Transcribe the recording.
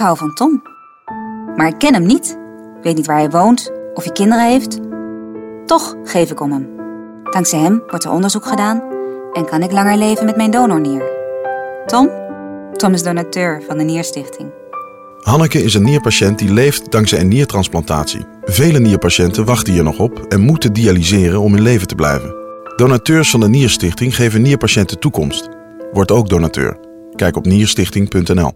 hou van Tom. Maar ik ken hem niet, weet niet waar hij woont of hij kinderen heeft. Toch geef ik om hem. Dankzij hem wordt er onderzoek gedaan en kan ik langer leven met mijn donornier. Tom? Tom is donateur van de Nierstichting. Hanneke is een nierpatiënt die leeft dankzij een niertransplantatie. Vele nierpatiënten wachten hier nog op en moeten dialyseren om in leven te blijven. Donateurs van de Nierstichting geven nierpatiënten toekomst. Word ook donateur. Kijk op nierstichting.nl.